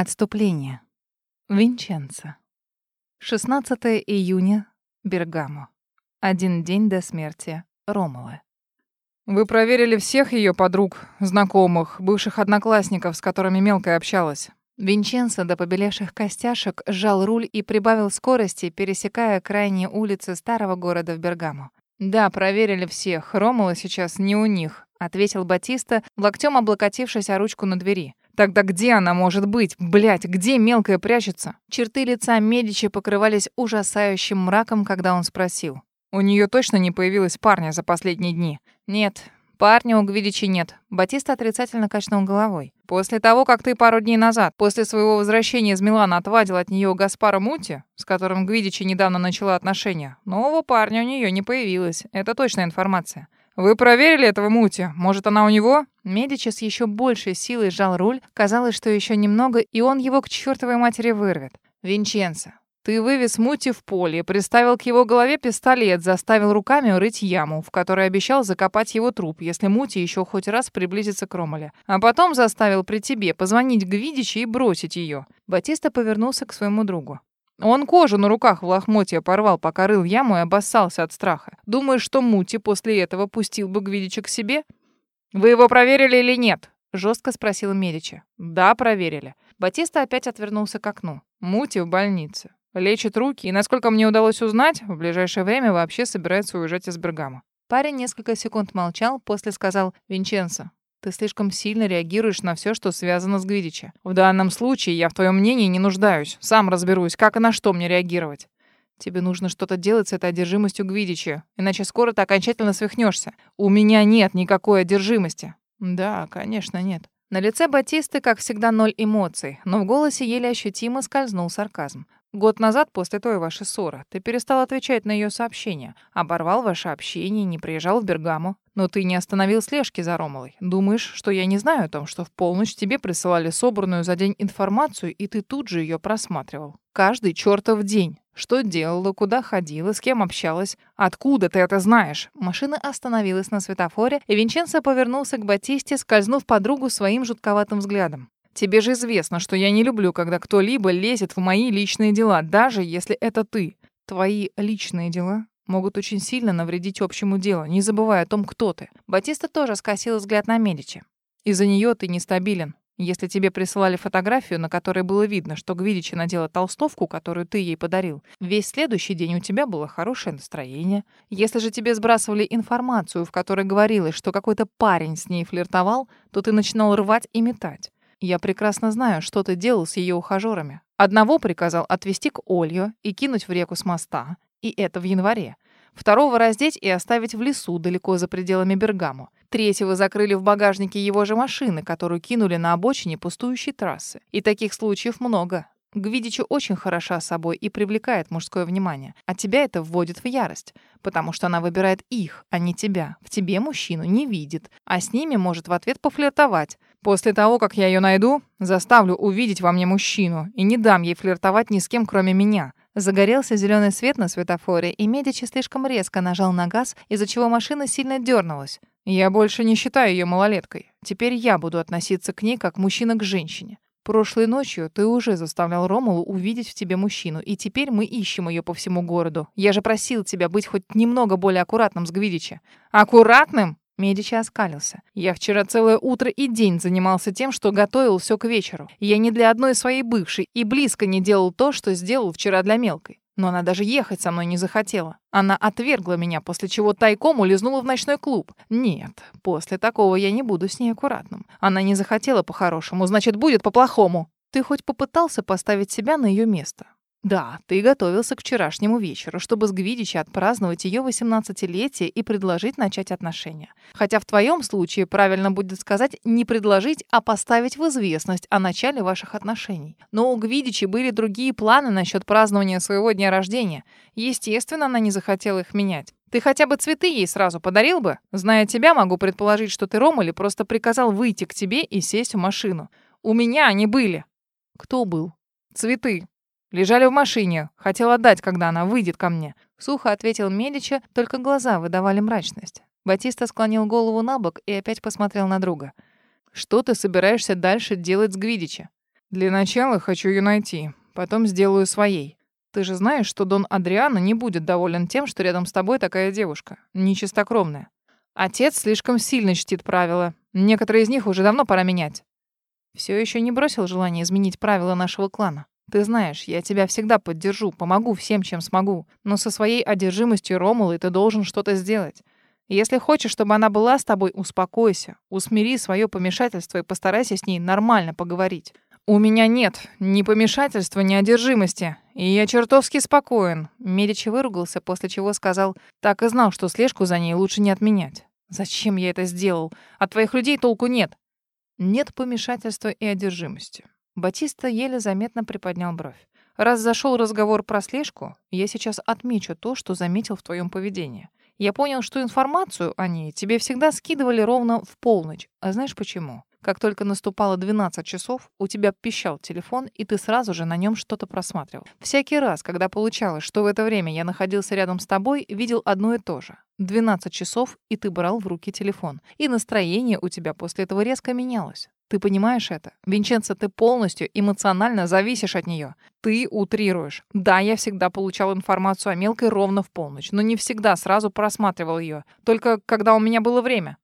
Отступление. Винченцо. 16 июня. Бергамо. Один день до смерти Ромулы. Вы проверили всех ее подруг, знакомых, бывших одноклассников, с которыми мелкая общалась? Винченцо до побелевших костяшек сжал руль и прибавил скорости, пересекая крайние улицы старого города в Бергамо. Да, проверили всех. Ромула сейчас не у них, ответил Батиста, локтем облокотившись о ручку на двери. Тогда где она может быть? Блять, где мелкая прячется? Черты лица Медичи покрывались ужасающим мраком, когда он спросил. У нее точно не появилось парня за последние дни? Нет, парня у Гвидичи нет. Батиста отрицательно качнул головой. После того, как ты пару дней назад, после своего возвращения из Милана, отвадил от нее Гаспара Мути, с которым Гвидичи недавно начала отношения, нового парня у нее не появилось. Это точная информация. Вы проверили этого Мути? Может, она у него? Медичи с еще большей силой сжал руль. Казалось, что еще немного, и он его к чертовой матери вырвет. Винченцо, ты вывез Мути в поле, приставил к его голове пистолет, заставил руками рыть яму, в которой обещал закопать его труп, если Мути еще хоть раз приблизится к Ромале. А потом заставил при тебе позвонить Гвидичи и бросить ее. Батиста повернулся к своему другу. Он кожу на руках в лохмотье порвал, пока рыл яму и обоссался от страха. Думаешь, что Мути после этого пустил бы Гвидича к себе? Вы его проверили или нет? Жестко спросил Медичи. Да, проверили. Батиста опять отвернулся к окну. Мути в больнице. Лечит руки, и, насколько мне удалось узнать, в ближайшее время вообще собирается уезжать из Бергама. Парень несколько секунд молчал, после сказал «Винченцо, ты слишком сильно реагируешь на все, что связано с Гвидичи. В данном случае я в твоем мнении не нуждаюсь. Сам разберусь, как и на что мне реагировать. Тебе нужно что-то делать с этой одержимостью Гвидичи, иначе скоро ты окончательно свихнешься. У меня нет никакой одержимости. Да, конечно, нет. На лице Батисты, как всегда, ноль эмоций, но в голосе еле ощутимо скользнул сарказм. Год назад, после той вашей ссоры, ты перестал отвечать на ее сообщения, оборвал ваше общение, не приезжал в Бергаму. Но ты не остановил слежки за Ромалой. Думаешь, что я не знаю о том, что в полночь тебе присылали собранную за день информацию, и ты тут же ее просматривал. Каждый чертов день. Что делала, куда ходила, с кем общалась. Откуда ты это знаешь? Машина остановилась на светофоре, и Винченцо повернулся к Батисте, скользнув подругу своим жутковатым взглядом. Тебе же известно, что я не люблю, когда кто-либо лезет в мои личные дела, даже если это ты. Твои личные дела могут очень сильно навредить общему делу, не забывая о том, кто ты. Батиста тоже скосил взгляд на Медичи. Из-за нее ты нестабилен. Если тебе присылали фотографию, на которой было видно, что Гвидичи надела толстовку, которую ты ей подарил, весь следующий день у тебя было хорошее настроение. Если же тебе сбрасывали информацию, в которой говорилось, что какой-то парень с ней флиртовал, то ты начинал рвать и метать. Я прекрасно знаю, что ты делал с ее ухажерами. Одного приказал отвезти к Олью и кинуть в реку с моста, и это в январе. Второго раздеть и оставить в лесу далеко за пределами Бергаму. Третьего закрыли в багажнике его же машины, которую кинули на обочине пустующей трассы. И таких случаев много. Гвидичу очень хороша собой и привлекает мужское внимание. А тебя это вводит в ярость, потому что она выбирает их, а не тебя. В тебе мужчину не видит, а с ними может в ответ пофлиртовать. После того, как я ее найду, заставлю увидеть во мне мужчину и не дам ей флиртовать ни с кем, кроме меня. Загорелся зеленый свет на светофоре, и Медичи слишком резко нажал на газ, из-за чего машина сильно дернулась. Я больше не считаю ее малолеткой. Теперь я буду относиться к ней как мужчина к женщине. Прошлой ночью ты уже заставлял Ромулу увидеть в тебе мужчину, и теперь мы ищем ее по всему городу. Я же просил тебя быть хоть немного более аккуратным с Гвидичи. Аккуратным? Медичи оскалился. Я вчера целое утро и день занимался тем, что готовил все к вечеру. Я не для одной своей бывшей и близко не делал то, что сделал вчера для мелкой. Но она даже ехать со мной не захотела. Она отвергла меня, после чего тайком улизнула в ночной клуб. Нет, после такого я не буду с ней аккуратным. Она не захотела по-хорошему, значит, будет по-плохому. Ты хоть попытался поставить себя на ее место? Да, ты готовился к вчерашнему вечеру, чтобы с Гвидичи отпраздновать ее 18-летие и предложить начать отношения. Хотя в твоем случае правильно будет сказать не предложить, а поставить в известность о начале ваших отношений. Но у Гвидичи были другие планы насчет празднования своего дня рождения. Естественно, она не захотела их менять. Ты хотя бы цветы ей сразу подарил бы? Зная тебя, могу предположить, что ты Ромуле просто приказал выйти к тебе и сесть в машину. У меня они были. Кто был? Цветы. Лежали в машине. Хотел отдать, когда она выйдет ко мне. Сухо ответил Медича, только глаза выдавали мрачность. Батиста склонил голову на бок и опять посмотрел на друга. «Что ты собираешься дальше делать с Гвидичи?» Для начала хочу ее найти, потом сделаю своей. Ты же знаешь, что Дон Адриано не будет доволен тем, что рядом с тобой такая девушка, нечистокровная. Отец слишком сильно чтит правила. Некоторые из них уже давно пора менять. Все еще не бросил желание изменить правила нашего клана. Ты знаешь, я тебя всегда поддержу, помогу всем, чем смогу. Но со своей одержимостью Ромулы ты должен что-то сделать. Если хочешь, чтобы она была с тобой, успокойся, усмири свое помешательство и постарайся с ней нормально поговорить. У меня нет ни помешательства, ни одержимости, и я чертовски спокоен. Медичи выругался, после чего сказал, так и знал, что слежку за ней лучше не отменять. Зачем я это сделал? От твоих людей толку нет. Нет помешательства и одержимости. Батиста еле заметно приподнял бровь. Раз зашел разговор про слежку, я сейчас отмечу то, что заметил в твоем поведении. Я понял, что информацию о ней тебе всегда скидывали ровно в полночь. А знаешь почему? Как только наступало 12 часов, у тебя пищал телефон, и ты сразу же на нем что-то просматривал. Всякий раз, когда получалось, что в это время я находился рядом с тобой, видел одно и то же. 12 часов, и ты брал в руки телефон. И настроение у тебя после этого резко менялось. Ты понимаешь это? Винченцо, ты полностью эмоционально зависишь от нее. Ты утрируешь. Да, я всегда получал информацию о мелкой ровно в полночь, но не всегда сразу просматривал ее. Только когда у меня было время.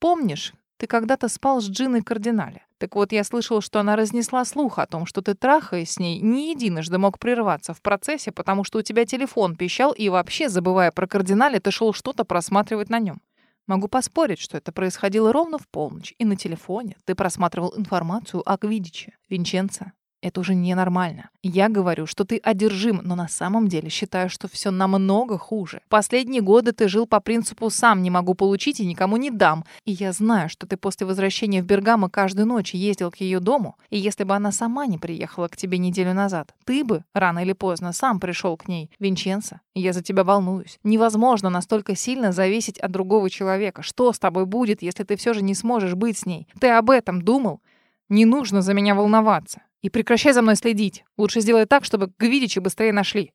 Помнишь, ты когда-то спал с Джиной Кардинале. Так вот, я слышал, что она разнесла слух о том, что ты, трахаясь с ней, не единожды мог прерваться в процессе, потому что у тебя телефон пищал, и вообще, забывая про Кардинале, ты шел что-то просматривать на нем. Могу поспорить, что это происходило ровно в полночь, и на телефоне ты просматривал информацию о Квидиче. Винченцо, это уже ненормально. Я говорю, что ты одержим, но на самом деле считаю, что все намного хуже. Последние годы ты жил по принципу «сам не могу получить и никому не дам». И я знаю, что ты после возвращения в Бергамо каждую ночь ездил к ее дому. И если бы она сама не приехала к тебе неделю назад, ты бы, рано или поздно, сам пришел к ней. Винченцо, я за тебя волнуюсь. Невозможно настолько сильно зависеть от другого человека. Что с тобой будет, если ты все же не сможешь быть с ней? Ты об этом думал? Не нужно за меня волноваться. И прекращай за мной следить. Лучше сделай так, чтобы Гвидичи быстрее нашли.